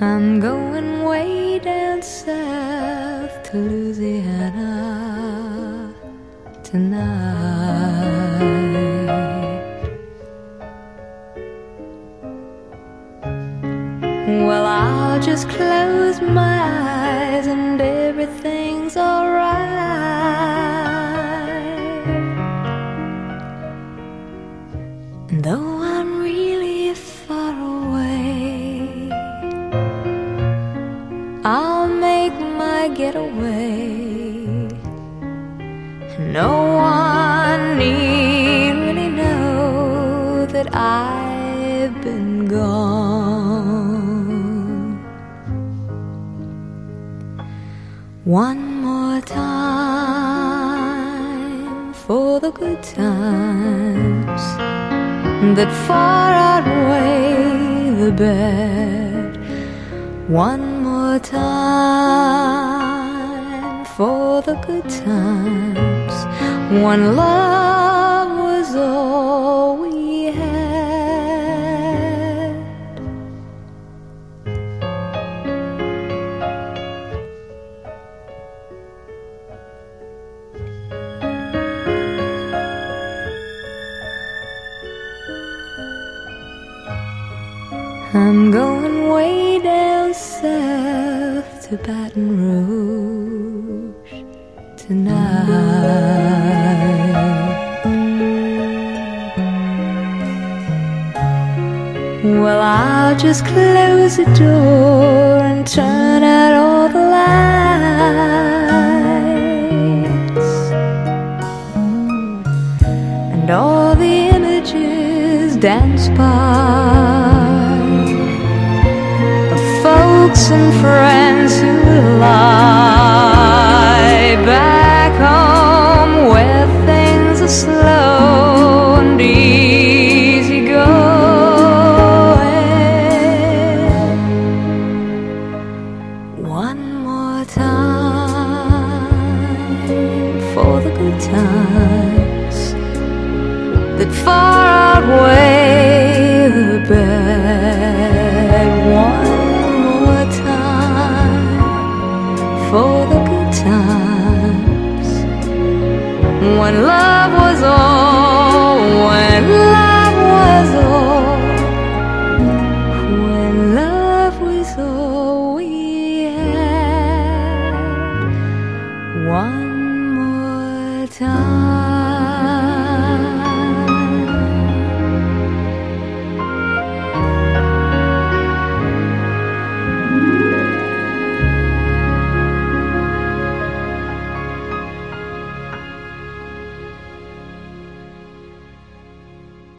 I'm going way down south to Louisiana tonight. Well, I'll just close my eyes and everything's alright. Though I'm I'll make my getaway. No one need really know that I've been gone. One more time for the good times that far outweigh the bad. One time for the good times when love was all we had. I'm going way down south to Baton Rouge tonight. Well, I'll just close the door and turn out all the lights and all the images dance by and friends who lie back home where things are slow and easy going. One more time for the good times that far outweigh the bad. One for the good times when love was all, when love was all, when love was all we had. One more time.